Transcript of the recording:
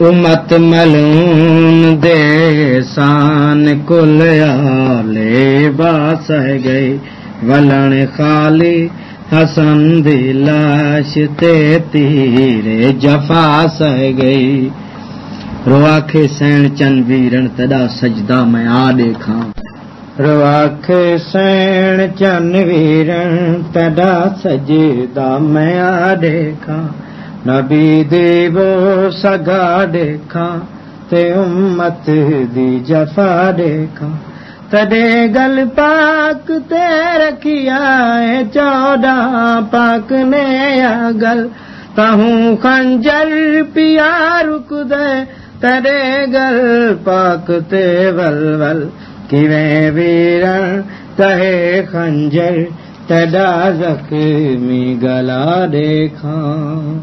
ਉਮਤ ਮਲੂਨ ਦੇ ਸਾਨ ਕੁਲ ਆਲੇ ਬਾਸਹਿ ਗਏ। ਵਲਣ ਖਾਲੀ ਹਸਨ ਦੀ ਲਾਸ਼ ਤੇ ਤੀਰੇ ਜਫਾ ਸਹਿ ਗਈ ਰਵਾਖੇ ਸੈਣ ਚੰਨ ਵੀਰਨ ਤਦਾ ਸਜਦਾ ਮੈਂ ਆ ਦੇਖਾਂ। ਰਵਾਖੇ ਸੈਣ ਚੰਨ ਵੀਰਨ ਤਦਾ ਸਜਦਾ ਮੈਂ ਆ ਦੇਖਾਂ। نبی دیو سگا دیکھا تے امت دی جفا ڈیکھا تڈے گل پاک تے رکھیا ہے چودا پاک نے گل تہوں خنجر پیا رک دے تڈے گل پاک تے ول ول کیویں ویرن تہے خنجر؟ تڏا زخمي گلا ڏيکان